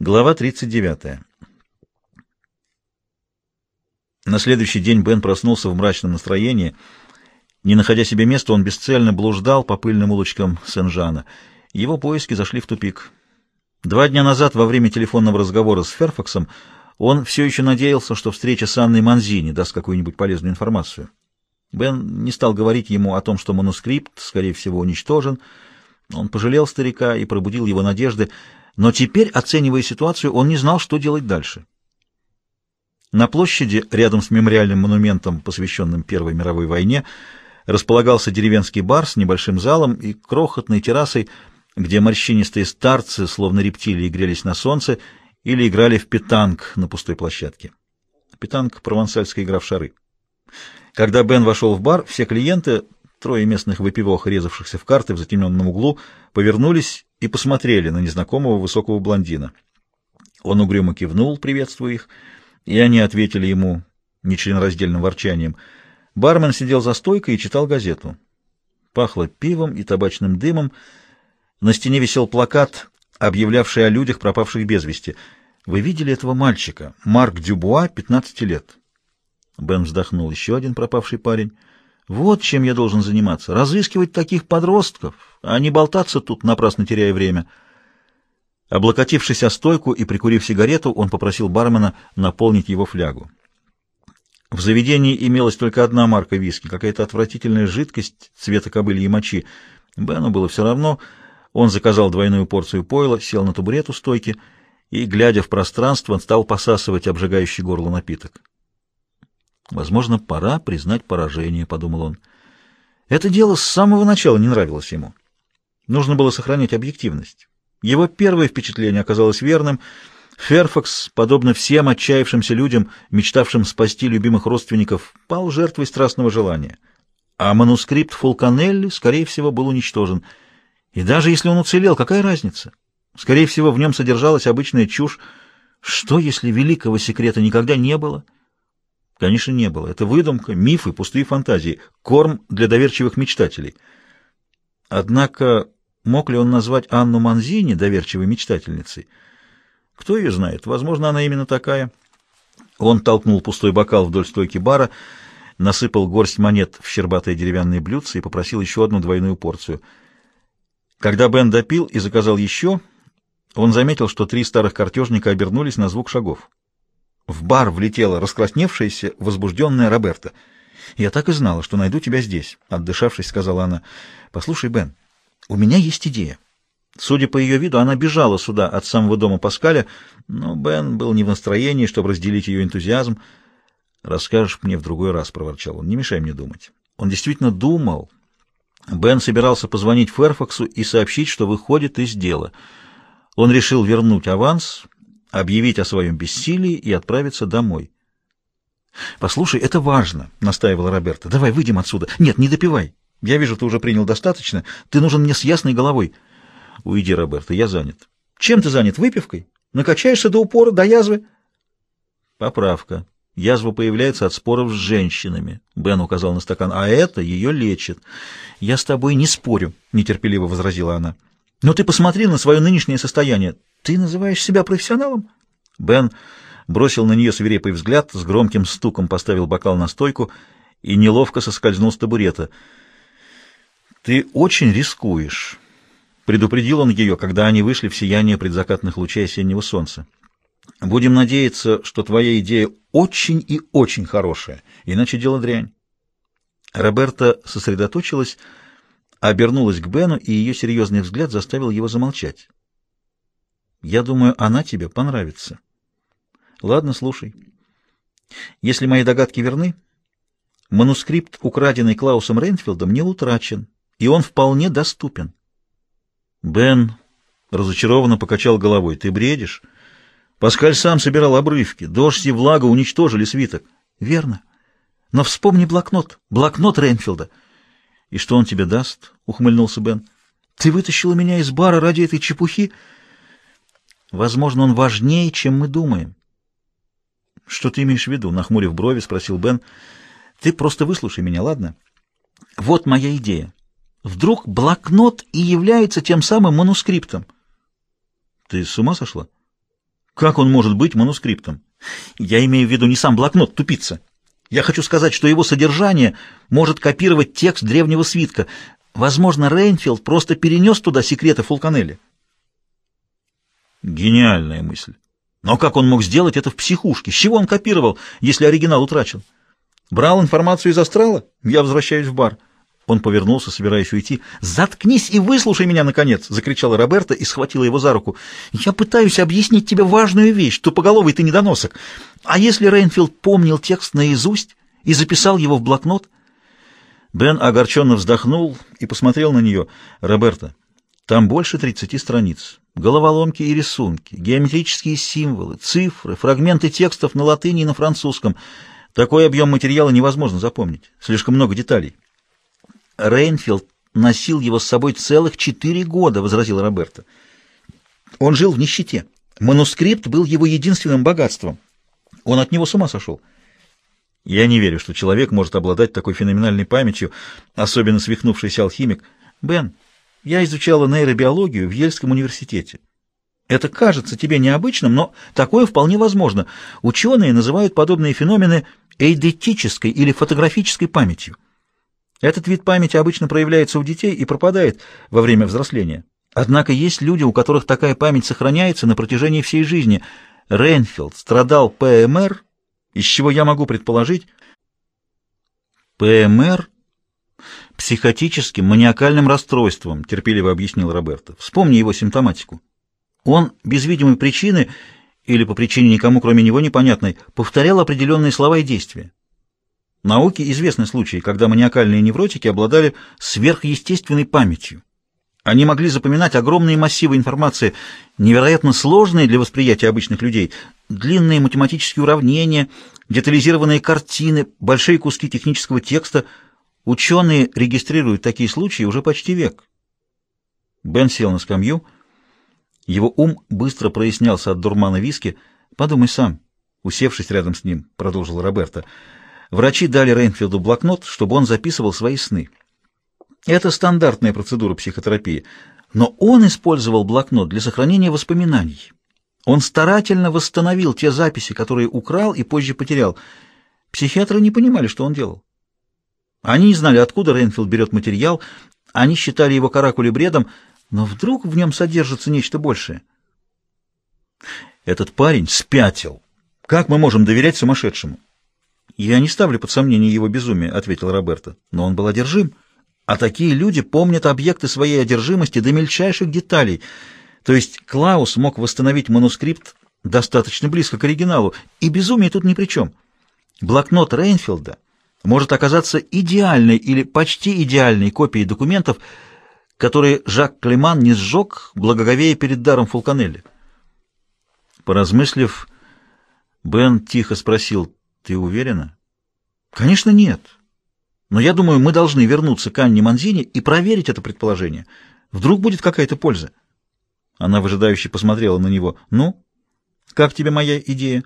Глава 39. На следующий день Бен проснулся в мрачном настроении. Не находя себе места, он бесцельно блуждал по пыльным улочкам Сен-Жана. Его поиски зашли в тупик. Два дня назад, во время телефонного разговора с Ферфаксом, он все еще надеялся, что встреча с Анной Манзини даст какую-нибудь полезную информацию. Бен не стал говорить ему о том, что манускрипт, скорее всего, уничтожен. Он пожалел старика и пробудил его надежды, но теперь, оценивая ситуацию, он не знал, что делать дальше. На площади, рядом с мемориальным монументом, посвященным Первой мировой войне, располагался деревенский бар с небольшим залом и крохотной террасой, где морщинистые старцы, словно рептилии, грелись на солнце или играли в питанг на пустой площадке. Питанг — провансальская игра в шары. Когда Бен вошел в бар, все клиенты, трое местных выпивох, резавшихся в карты в затемненном углу, повернулись и посмотрели на незнакомого высокого блондина. Он угрюмо кивнул, приветствуя их, и они ответили ему нечленораздельным ворчанием. Бармен сидел за стойкой и читал газету. Пахло пивом и табачным дымом. На стене висел плакат, объявлявший о людях, пропавших без вести. «Вы видели этого мальчика? Марк Дюбуа, 15 лет». Бен вздохнул. Еще один пропавший парень. Вот чем я должен заниматься. Разыскивать таких подростков, а не болтаться тут, напрасно теряя время. Облокотившись о стойку и прикурив сигарету, он попросил бармена наполнить его флягу. В заведении имелась только одна марка виски, какая-то отвратительная жидкость цвета кобыльей мочи. Бену было все равно. Он заказал двойную порцию пойла, сел на табурет у стойки и, глядя в пространство, стал посасывать обжигающий горло напиток. Возможно, пора признать поражение, — подумал он. Это дело с самого начала не нравилось ему. Нужно было сохранять объективность. Его первое впечатление оказалось верным. Ферфакс, подобно всем отчаявшимся людям, мечтавшим спасти любимых родственников, пал жертвой страстного желания. А манускрипт Фулканелли, скорее всего, был уничтожен. И даже если он уцелел, какая разница? Скорее всего, в нем содержалась обычная чушь. Что, если великого секрета никогда не было — Конечно, не было. Это выдумка, мифы, пустые фантазии, корм для доверчивых мечтателей. Однако мог ли он назвать Анну Манзини доверчивой мечтательницей? Кто ее знает? Возможно, она именно такая. Он толкнул пустой бокал вдоль стойки бара, насыпал горсть монет в щербатое деревянное блюдце и попросил еще одну двойную порцию. Когда Бен допил и заказал еще, он заметил, что три старых картежника обернулись на звук шагов. В бар влетела раскрасневшаяся, возбужденная Роберта. «Я так и знала, что найду тебя здесь», — отдышавшись, сказала она. «Послушай, Бен, у меня есть идея». Судя по ее виду, она бежала сюда от самого дома Паскаля, но Бен был не в настроении, чтобы разделить ее энтузиазм. «Расскажешь мне в другой раз», — проворчал он. «Не мешай мне думать». Он действительно думал. Бен собирался позвонить Ферфаксу и сообщить, что выходит из дела. Он решил вернуть аванс объявить о своем бессилии и отправиться домой. «Послушай, это важно», — настаивала Роберта. «Давай выйдем отсюда. Нет, не допивай. Я вижу, ты уже принял достаточно. Ты нужен мне с ясной головой». «Уйди, Роберта, я занят». «Чем ты занят? Выпивкой? Накачаешься до упора, до язвы?» «Поправка. Язва появляется от споров с женщинами», — Бен указал на стакан. «А это ее лечит». «Я с тобой не спорю», — нетерпеливо возразила она. «Но ты посмотри на свое нынешнее состояние. Ты называешь себя профессионалом? Бен бросил на нее свирепый взгляд, с громким стуком поставил бокал на стойку и неловко соскользнул с табурета. «Ты очень рискуешь», — предупредил он ее, когда они вышли в сияние предзакатных лучей осеннего солнца. «Будем надеяться, что твоя идея очень и очень хорошая, иначе дело дрянь». Роберта сосредоточилась, обернулась к Бену, и ее серьезный взгляд заставил его замолчать. Я думаю, она тебе понравится. Ладно, слушай. Если мои догадки верны, манускрипт, украденный Клаусом Рейнфилдом, не утрачен, и он вполне доступен. Бен разочарованно покачал головой. Ты бредишь? Паскаль сам собирал обрывки. Дождь и влага уничтожили свиток. Верно. Но вспомни блокнот. Блокнот Рейнфилда. И что он тебе даст? Ухмыльнулся Бен. Ты вытащила меня из бара ради этой чепухи? Возможно, он важнее, чем мы думаем. — Что ты имеешь в виду? — нахмурив брови, спросил Бен. — Ты просто выслушай меня, ладно? Вот моя идея. Вдруг блокнот и является тем самым манускриптом. — Ты с ума сошла? Как он может быть манускриптом? Я имею в виду не сам блокнот, тупица. Я хочу сказать, что его содержание может копировать текст древнего свитка. Возможно, Рейнфилд просто перенес туда секреты Фулканелли. Гениальная мысль. Но как он мог сделать это в психушке? С чего он копировал, если оригинал утрачен? Брал информацию из астрала? Я возвращаюсь в бар. Он повернулся, собираясь уйти. «Заткнись и выслушай меня, наконец!» — закричала Роберта и схватила его за руку. «Я пытаюсь объяснить тебе важную вещь, тупоголовый ты недоносок. А если Рейнфилд помнил текст наизусть и записал его в блокнот?» Бен огорченно вздохнул и посмотрел на нее. «Роберта, там больше тридцати страниц. Головоломки и рисунки, геометрические символы, цифры, фрагменты текстов на латыни и на французском. Такой объем материала невозможно запомнить. Слишком много деталей». Рейнфилд носил его с собой целых четыре года, — возразил Роберта. Он жил в нищете. Манускрипт был его единственным богатством. Он от него с ума сошел. Я не верю, что человек может обладать такой феноменальной памятью, особенно свихнувшийся алхимик. Бен, я изучала нейробиологию в Ельском университете. Это кажется тебе необычным, но такое вполне возможно. Ученые называют подобные феномены эйдетической или фотографической памятью. Этот вид памяти обычно проявляется у детей и пропадает во время взросления. Однако есть люди, у которых такая память сохраняется на протяжении всей жизни. Рейнфилд страдал ПМР, из чего я могу предположить... ПМР? Психотическим маниакальным расстройством, терпеливо объяснил Роберто. Вспомни его симптоматику. Он без видимой причины, или по причине никому кроме него непонятной, повторял определенные слова и действия. Науке известны случаи, когда маниакальные невротики обладали сверхъестественной памятью. Они могли запоминать огромные массивы информации, невероятно сложные для восприятия обычных людей, длинные математические уравнения, детализированные картины, большие куски технического текста. Ученые регистрируют такие случаи уже почти век. Бен сел на скамью. Его ум быстро прояснялся от дурмана виски. «Подумай сам», — усевшись рядом с ним, — продолжил Роберто, — Врачи дали Рейнфилду блокнот, чтобы он записывал свои сны. Это стандартная процедура психотерапии. Но он использовал блокнот для сохранения воспоминаний. Он старательно восстановил те записи, которые украл и позже потерял. Психиатры не понимали, что он делал. Они не знали, откуда Рейнфилд берет материал, они считали его каракули бредом, но вдруг в нем содержится нечто большее. Этот парень спятил. Как мы можем доверять сумасшедшему? «Я не ставлю под сомнение его безумие», — ответил Роберто. «Но он был одержим. А такие люди помнят объекты своей одержимости до мельчайших деталей. То есть Клаус мог восстановить манускрипт достаточно близко к оригиналу, и безумие тут ни при чем. Блокнот Рейнфилда может оказаться идеальной или почти идеальной копией документов, которые Жак Клеман не сжег, благоговея перед даром Фулканелли. Поразмыслив, Бен тихо спросил, ты уверена? Конечно, нет. Но я думаю, мы должны вернуться к Анне Манзини и проверить это предположение. Вдруг будет какая-то польза. Она выжидающе посмотрела на него. Ну, как тебе моя идея?